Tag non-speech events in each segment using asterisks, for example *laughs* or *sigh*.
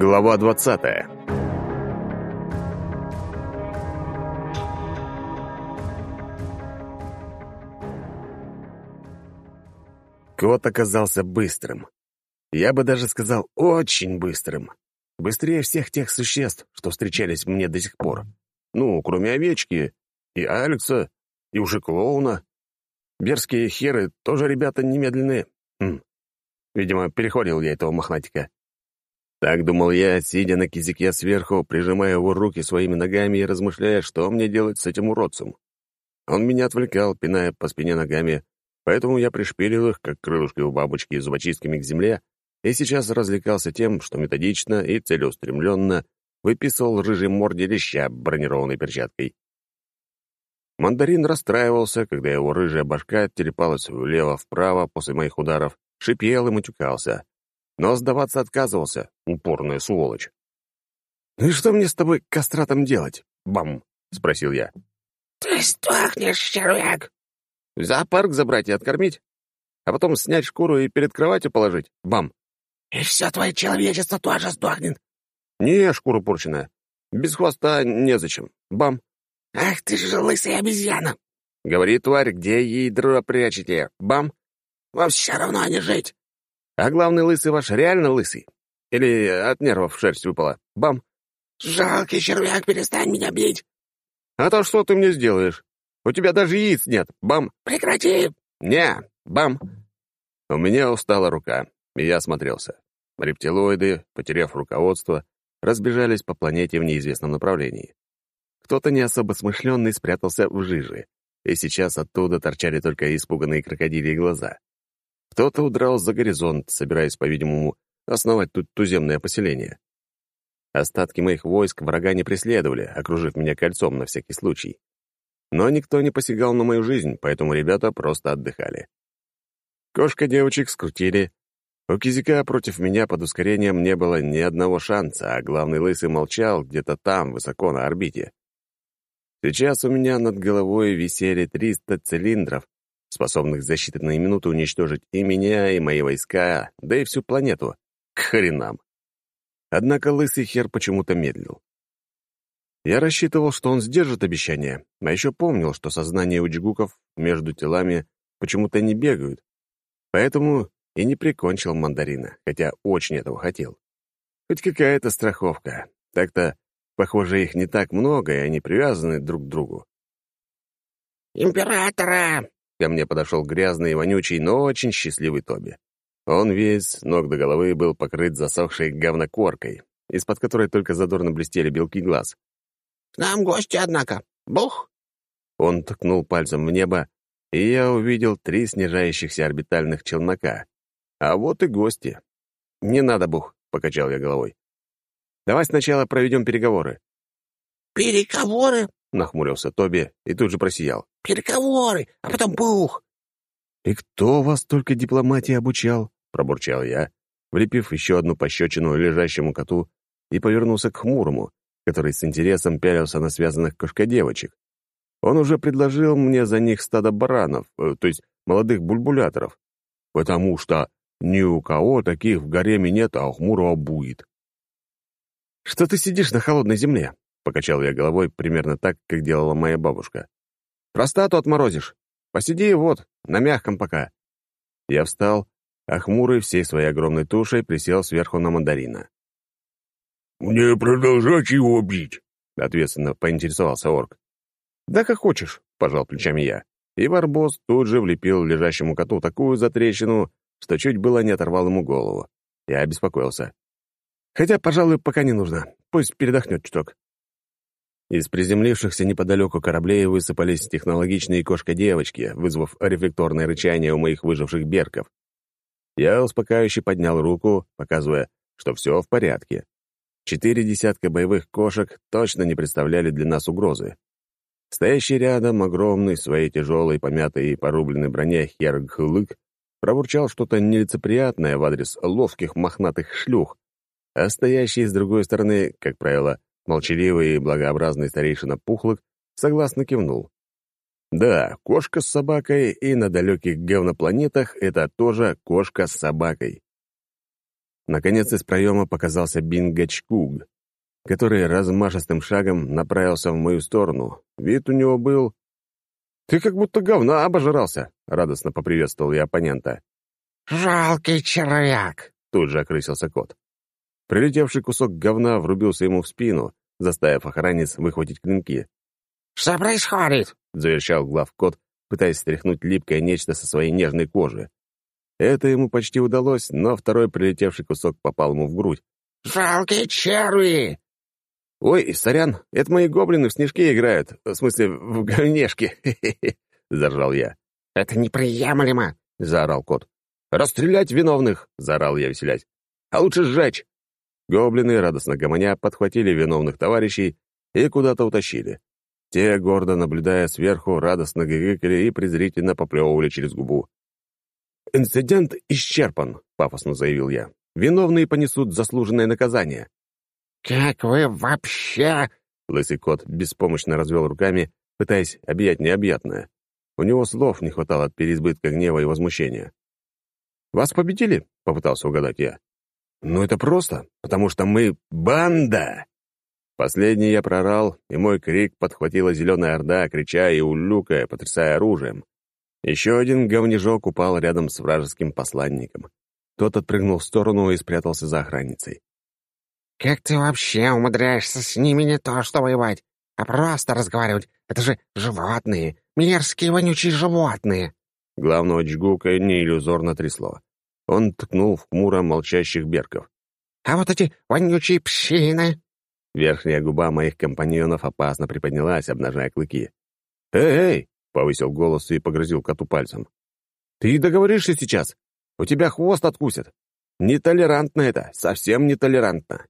Глава двадцатая. Кот оказался быстрым. Я бы даже сказал, очень быстрым. Быстрее всех тех существ, что встречались мне до сих пор. Ну, кроме овечки, и Алекса, и уже клоуна. Берские херы тоже ребята немедленные. Хм. Видимо, переходил я этого мохнатика. Так думал я, сидя на кизике сверху, прижимая его руки своими ногами и размышляя, что мне делать с этим уродцем. Он меня отвлекал, пиная по спине ногами, поэтому я пришпилил их, как крылышки у бабочки, зубочистками к земле, и сейчас развлекался тем, что методично и целеустремленно выписывал рыжий морде леща бронированной перчаткой. Мандарин расстраивался, когда его рыжая башка телепалась влево-вправо после моих ударов, шипел и матюкался. Но сдаваться отказывался, упорная сволочь. «Ну и что мне с тобой кастратом делать, бам?» — спросил я. «Ты сдохнешь, червяк!» «В зоопарк забрать и откормить? А потом снять шкуру и перед кроватью положить? Бам!» «И все твое человечество тоже сдохнет!» «Не, шкура порченная. Без хвоста незачем. Бам!» «Ах ты же лысая обезьяна!» «Говори, тварь, где ядро прячете? Бам!» «Вам все равно не жить!» «А главный лысый ваш реально лысый? Или от нервов шерсть выпала? Бам!» «Жалкий червяк, перестань меня бить!» «А то что ты мне сделаешь? У тебя даже яиц нет! Бам!» «Прекрати!» «Не! Бам!» У меня устала рука, и я осмотрелся. Рептилоиды, потеряв руководство, разбежались по планете в неизвестном направлении. Кто-то не особо смышленный спрятался в жиже, и сейчас оттуда торчали только испуганные крокодилии глаза. Кто-то удрал за горизонт, собираясь, по-видимому, основать тут туземное поселение. Остатки моих войск врага не преследовали, окружив меня кольцом на всякий случай. Но никто не посягал на мою жизнь, поэтому ребята просто отдыхали. Кошка девочек скрутили. У кизика против меня под ускорением не было ни одного шанса, а главный лысый молчал где-то там, высоко на орбите. Сейчас у меня над головой висели 300 цилиндров, способных за считанные минуты уничтожить и меня, и мои войска, да и всю планету. К хренам. Однако лысый хер почему-то медлил. Я рассчитывал, что он сдержит обещание, а еще помнил, что сознание у джигуков между телами почему-то не бегают, поэтому и не прикончил мандарина, хотя очень этого хотел. Хоть какая-то страховка. Так-то, похоже, их не так много, и они привязаны друг к другу. «Императора!» Ко мне подошел грязный и вонючий, но очень счастливый Тоби. Он весь, ног до головы, был покрыт засохшей говнокоркой, из-под которой только задорно блестели белки глаз. «К нам гости, однако. Бух!» Он ткнул пальцем в небо, и я увидел три снижающихся орбитальных челнока. А вот и гости. «Не надо, Бух», — покачал я головой. «Давай сначала проведем переговоры». «Переговоры?» — нахмурился Тоби и тут же просиял. «Переговоры, а потом бух!» «И кто вас только дипломатии обучал?» — пробурчал я, влепив еще одну пощечину лежащему коту и повернулся к хмурому, который с интересом пялился на связанных кошкодевочек. Он уже предложил мне за них стадо баранов, э, то есть молодых бульбуляторов, потому что ни у кого таких в гареме нет, а у хмурого будет. «Что ты сидишь на холодной земле?» — покачал я головой примерно так, как делала моя бабушка. «Простату отморозишь. Посиди вот, на мягком пока». Я встал, а хмурый всей своей огромной тушей присел сверху на мандарина. «Мне продолжать его бить?» — ответственно поинтересовался орк. «Да как хочешь», — пожал плечами я. И барбос тут же влепил лежащему коту такую затрещину, что чуть было не оторвал ему голову. Я обеспокоился. «Хотя, пожалуй, пока не нужно. Пусть передохнет чуток». Из приземлившихся неподалеку кораблей высыпались технологичные кошка-девочки, вызвав рефлекторное рычание у моих выживших берков. Я успокаивающе поднял руку, показывая, что все в порядке. Четыре десятка боевых кошек точно не представляли для нас угрозы. Стоящий рядом, огромный, своей тяжелой, помятой и порубленной броне Хергхлык пробурчал что-то нелицеприятное в адрес ловких мохнатых шлюх, а стоящий с другой стороны, как правило, молчаливый и благообразный старейшина Пухлок согласно кивнул. Да, кошка с собакой и на далеких говнопланетах — это тоже кошка с собакой. Наконец из проема показался Бингачкуг, который размашистым шагом направился в мою сторону. Вид у него был... «Ты как будто говна обожрался», — радостно поприветствовал я оппонента. «Жалкий червяк!» — тут же окрысился кот. Прилетевший кусок говна врубился ему в спину, заставив охранниц выхватить клинки. «Что происходит?» — завершал главкот, пытаясь стряхнуть липкое нечто со своей нежной кожи. Это ему почти удалось, но второй прилетевший кусок попал ему в грудь. «Жалкие черви!» «Ой, сорян, это мои гоблины в снежки играют, в смысле, в говнешки!» *laughs* — заржал я. «Это неприемлемо!» — заорал кот. «Расстрелять виновных!» — заорал я, веселясь. «А лучше сжечь!» Гоблины, радостно гомоня, подхватили виновных товарищей и куда-то утащили. Те, гордо наблюдая сверху, радостно гыгыкали и презрительно поплевывали через губу. «Инцидент исчерпан», — пафосно заявил я. «Виновные понесут заслуженное наказание». «Как вы вообще...» Лысый кот беспомощно развел руками, пытаясь объять необъятное. У него слов не хватало от переизбытка гнева и возмущения. «Вас победили?» — попытался угадать я. «Ну, это просто, потому что мы банда!» Последний я прорал, и мой крик подхватила зеленая орда, крича и улюкая, потрясая оружием. Еще один говнежок упал рядом с вражеским посланником. Тот отпрыгнул в сторону и спрятался за охранницей. «Как ты вообще умудряешься с ними не то что воевать, а просто разговаривать? Это же животные, мерзкие вонючие животные!» Главного Джгука не иллюзорно трясло. Он ткнул в хмуро молчащих берков. «А вот эти вонючие псины!» Верхняя губа моих компаньонов опасно приподнялась, обнажая клыки. «Эй, эй!» — повысил голос и погрозил коту пальцем. «Ты договоришься сейчас? У тебя хвост откусят. Нетолерантно это, совсем нетолерантно».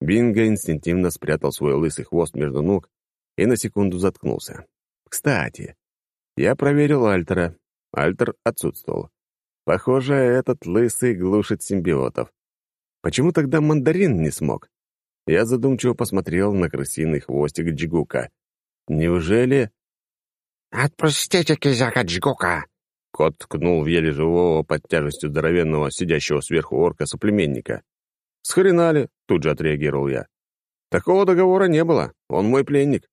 Бинго инстинктивно спрятал свой лысый хвост между ног и на секунду заткнулся. «Кстати, я проверил Альтера. Альтер отсутствовал. Похоже, этот лысый глушит симбиотов. Почему тогда мандарин не смог? Я задумчиво посмотрел на крысиный хвостик Джигука. Неужели... «Отпустите кизяка Джигука!» Кот ткнул в еле живого под тяжестью здоровенного, сидящего сверху орка соплеменника. «Схрена тут же отреагировал я. «Такого договора не было. Он мой пленник».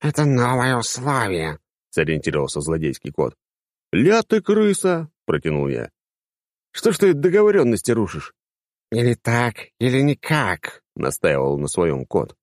«Это новое условие», — сориентировался злодейский кот. «Ля ты крыса!» — протянул я. «Что ж ты договоренности рушишь?» «Или так, или никак», — настаивал на своем кот.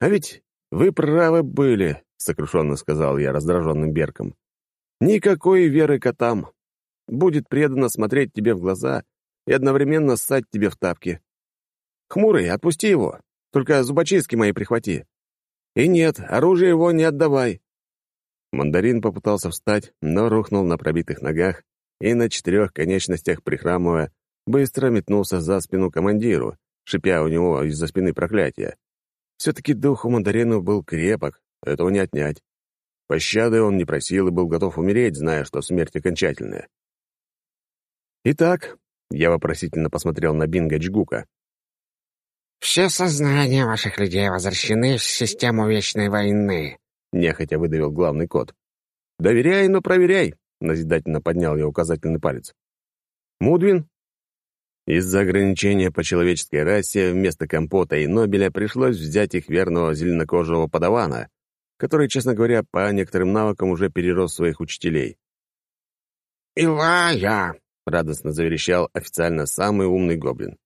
«А ведь вы правы были», — сокрушенно сказал я раздраженным Берком. «Никакой веры котам. Будет преданно смотреть тебе в глаза и одновременно ссать тебе в тапки. Хмурый, отпусти его, только зубочистки мои прихвати. И нет, оружие его не отдавай». Мандарин попытался встать, но рухнул на пробитых ногах и на четырех конечностях, прихрамывая, быстро метнулся за спину командиру, шипя у него из-за спины проклятия. Все-таки дух у мандарина был крепок, этого не отнять. Пощады он не просил и был готов умереть, зная, что смерть окончательная. «Итак», — я вопросительно посмотрел на Бинга Джгука. «Все сознания ваших людей возвращены в систему Вечной войны», — нехотя выдавил главный кот. «Доверяй, но проверяй», — назидательно поднял я указательный палец. «Мудвин, из-за ограничения по человеческой расе вместо компота и Нобеля пришлось взять их верного зеленокожего подавана, который, честно говоря, по некоторым навыкам уже перерос своих учителей. «Илая!» — радостно заверещал официально самый умный гоблин.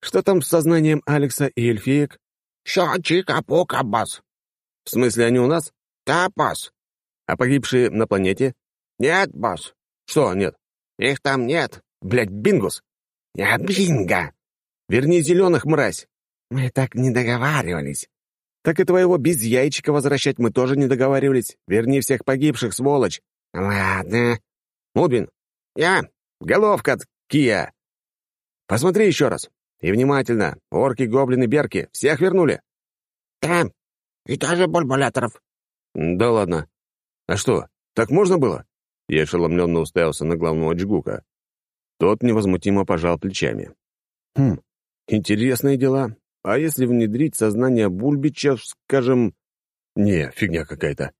«Что там с сознанием Алекса и эльфиек?» «Ща-чика-пука, босс!» «В смысле, они у нас?» «Да, босс!» «А погибшие на планете?» «Нет, босс!» «Что нет?» «Их там нет!» «Блядь, бингус!» «Я бинго!» «Верни зеленых, мразь!» «Мы так не договаривались!» «Так и твоего без яичка возвращать мы тоже не договаривались. Верни всех погибших, сволочь!» «Ладно!» «Мудвин!» «Я!» «Головка, Кия!» «Посмотри еще раз. И внимательно. Орки, гоблины, берки. Всех вернули?» «Да. И даже бульбуляторов». «Да ладно. А что, так можно было?» Я ошеломленно уставился на главного Джгука. Тот невозмутимо пожал плечами. «Хм, интересные дела. А если внедрить сознание Бульбича, скажем... Не, фигня какая-то».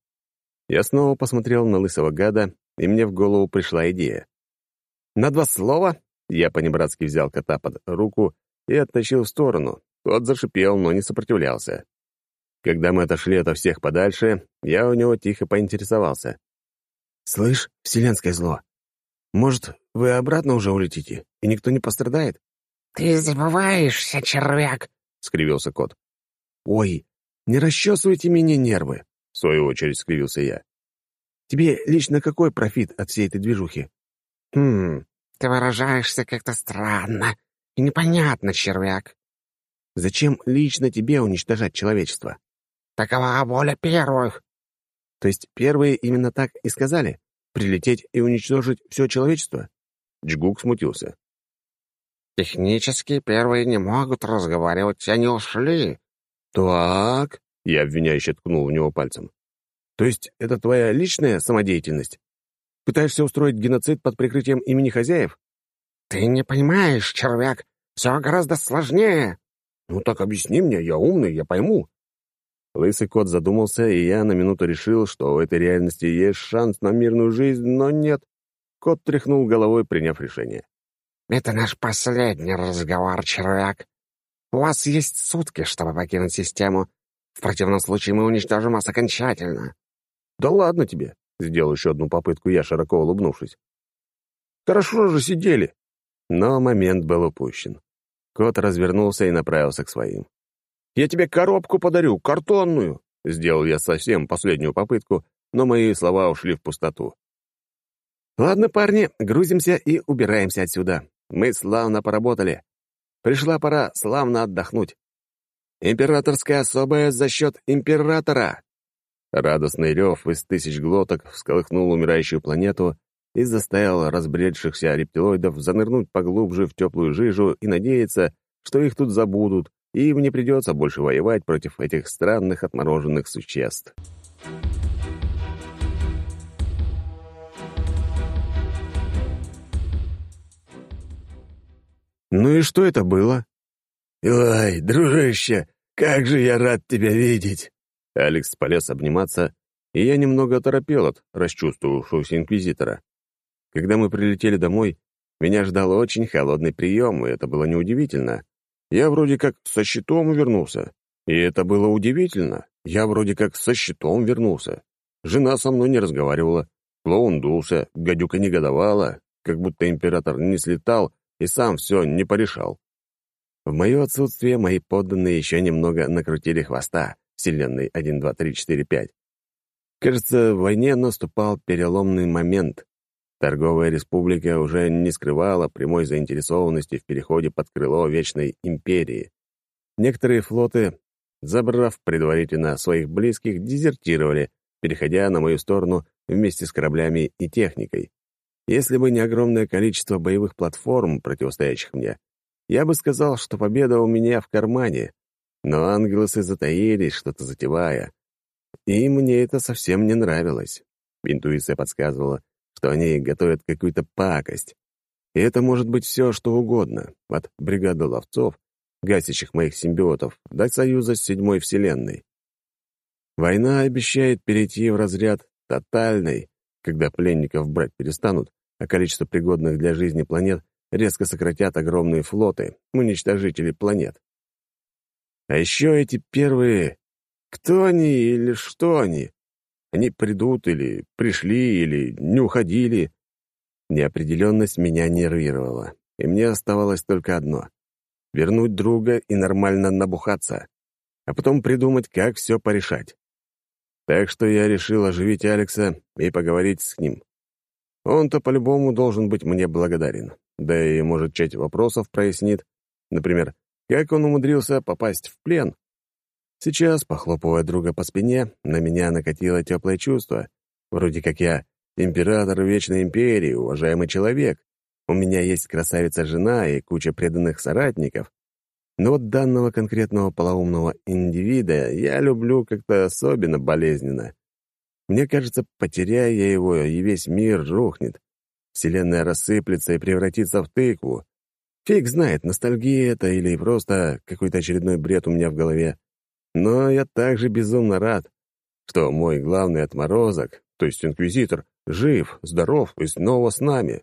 Я снова посмотрел на лысого гада, и мне в голову пришла идея. «На два слова? Я понебратски взял кота под руку и оттащил в сторону. Тот зашипел, но не сопротивлялся. Когда мы отошли ото всех подальше, я у него тихо поинтересовался. «Слышь, вселенское зло, может, вы обратно уже улетите, и никто не пострадает?» «Ты забываешься, червяк!» — скривился кот. «Ой, не расчесывайте мне нервы!» — в свою очередь скривился я. «Тебе лично какой профит от всей этой движухи?» «Хм, ты выражаешься как-то странно и непонятно, червяк». «Зачем лично тебе уничтожать человечество?» «Такова воля первых». «То есть первые именно так и сказали? Прилететь и уничтожить все человечество?» Джгук смутился. «Технически первые не могут разговаривать, они ушли». «Так...» — я обвиняюще ткнул в него пальцем. «То есть это твоя личная самодеятельность? Пытаешься устроить геноцид под прикрытием имени хозяев?» «Ты не понимаешь, червяк, все гораздо сложнее». «Ну так объясни мне, я умный, я пойму». Лысый кот задумался, и я на минуту решил, что в этой реальности есть шанс на мирную жизнь, но нет. Кот тряхнул головой, приняв решение. «Это наш последний разговор, червяк. У вас есть сутки, чтобы покинуть систему. В противном случае мы уничтожим вас окончательно». «Да ладно тебе!» — сделал еще одну попытку я, широко улыбнувшись. «Хорошо же сидели!» Но момент был упущен. Кот развернулся и направился к своим. «Я тебе коробку подарю, картонную!» Сделал я совсем последнюю попытку, но мои слова ушли в пустоту. «Ладно, парни, грузимся и убираемся отсюда. Мы славно поработали. Пришла пора славно отдохнуть. Императорская особая за счет императора!» Радостный рев из тысяч глоток всколыхнул умирающую планету и заставил разбредшихся рептилоидов занырнуть поглубже в теплую жижу и надеяться, что их тут забудут, и им не придется больше воевать против этих странных отмороженных существ. «Ну и что это было?» «Ой, дружище, как же я рад тебя видеть!» Алекс полез обниматься, и я немного оторопел от расчувствовавшегося инквизитора. Когда мы прилетели домой, меня ждал очень холодный прием, и это было неудивительно. Я вроде как со щитом вернулся. И это было удивительно. Я вроде как со щитом вернулся. Жена со мной не разговаривала. Клоун дулся, гадюка негодовала, как будто император не слетал и сам все не порешал. В мое отсутствие мои подданные еще немного накрутили хвоста, вселенной 1, 2, 3, 4, 5. Кажется, в войне наступал переломный момент. Торговая республика уже не скрывала прямой заинтересованности в переходе под крыло Вечной Империи. Некоторые флоты, забрав предварительно своих близких, дезертировали, переходя на мою сторону вместе с кораблями и техникой. Если бы не огромное количество боевых платформ, противостоящих мне, я бы сказал, что победа у меня в кармане. Но ангелосы затаились, что-то затевая. И мне это совсем не нравилось. Интуиция подсказывала, что они готовят какую-то пакость. И это может быть все, что угодно, от бригады ловцов, гасящих моих симбиотов, до союза с седьмой вселенной. Война обещает перейти в разряд тотальной, когда пленников брать перестанут, а количество пригодных для жизни планет резко сократят огромные флоты, уничтожители планет. А еще эти первые... Кто они или что они? Они придут или пришли, или не уходили. Неопределенность меня нервировала, и мне оставалось только одно — вернуть друга и нормально набухаться, а потом придумать, как все порешать. Так что я решил оживить Алекса и поговорить с ним. Он-то по-любому должен быть мне благодарен. Да и, может, часть вопросов прояснит. Например, как он умудрился попасть в плен? Сейчас, похлопывая друга по спине, на меня накатило теплое чувство. Вроде как я император Вечной Империи, уважаемый человек. У меня есть красавица-жена и куча преданных соратников. Но вот данного конкретного полоумного индивида я люблю как-то особенно болезненно. Мне кажется, потеряя я его, и весь мир рухнет. Вселенная рассыплется и превратится в тыкву. Фиг знает, ностальгия это или просто какой-то очередной бред у меня в голове. Но я также безумно рад, что мой главный отморозок, то есть инквизитор, жив, здоров и снова с нами.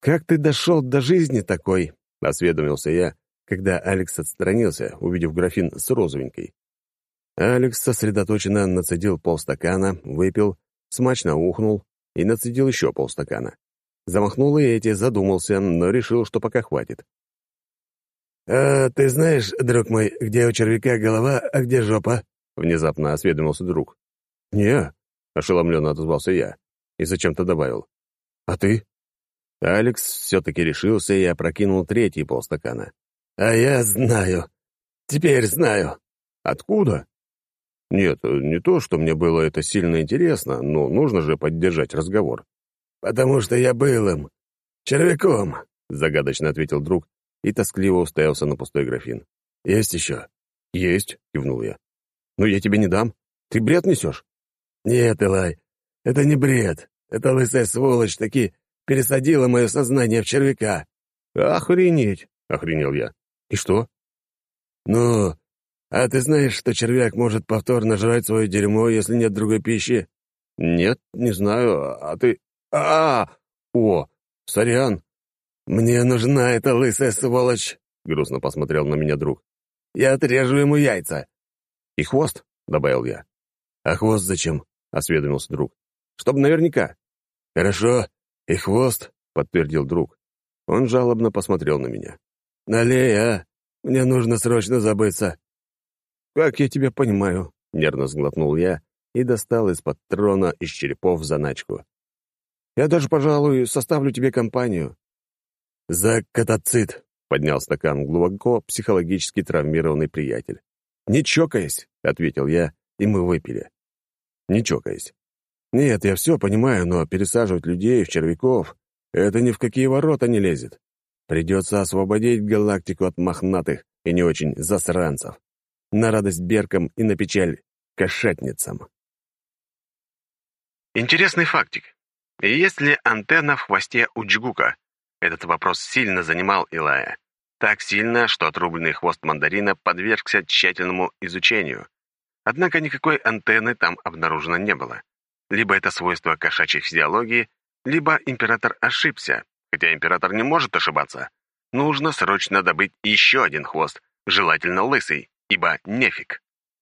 «Как ты дошел до жизни такой?» — осведомился я, когда Алекс отстранился, увидев графин с розовенькой. Алекс сосредоточенно нацедил полстакана, выпил, смачно ухнул и нацедил еще полстакана. Замахнул и эти, задумался, но решил, что пока хватит. «А ты знаешь, друг мой, где у червяка голова, а где жопа?» — внезапно осведомился друг. «Не», — ошеломленно отозвался я и зачем-то добавил. «А ты?» Алекс все-таки решился и опрокинул третий полстакана. «А я знаю. Теперь знаю». «Откуда?» «Нет, не то, что мне было это сильно интересно, но нужно же поддержать разговор». «Потому что я был им. Червяком», — загадочно ответил друг и тоскливо уставился на пустой графин. «Есть еще?» «Есть», — кивнул я. «Но я тебе не дам. Ты бред несешь?» «Нет, Элай, это не бред. Это лысая сволочь таки пересадила мое сознание в червяка». «Охренеть!» — охренел я. «И что?» «Ну, а ты знаешь, что червяк может повторно жрать свое дерьмо, если нет другой пищи?» «Нет, не знаю. А ты...» а, -а, -а! О, сорян!» «Мне нужна эта лысая сволочь!» — грустно посмотрел на меня друг. «Я отрежу ему яйца!» «И хвост?» — добавил я. «А хвост зачем?» — осведомился друг. «Чтобы наверняка». «Хорошо, и хвост», — подтвердил друг. Он жалобно посмотрел на меня. «Налей, а! Мне нужно срочно забыться!» «Как я тебя понимаю?» — нервно сглотнул я и достал из-под трона из черепов заначку. «Я даже, пожалуй, составлю тебе компанию». «За катацит!» — поднял стакан глубоко психологически травмированный приятель. «Не чокаясь!» — ответил я, и мы выпили. Не чокаясь. Нет, я все понимаю, но пересаживать людей в червяков — это ни в какие ворота не лезет. Придется освободить галактику от мохнатых и не очень засранцев. На радость беркам и на печаль кошатницам. Интересный фактик. Есть ли антенна в хвосте у джгука? Этот вопрос сильно занимал Илая. Так сильно, что отрубленный хвост мандарина подвергся тщательному изучению. Однако никакой антенны там обнаружено не было. Либо это свойство кошачьей физиологии, либо император ошибся, хотя император не может ошибаться. Нужно срочно добыть еще один хвост, желательно лысый, ибо нефиг.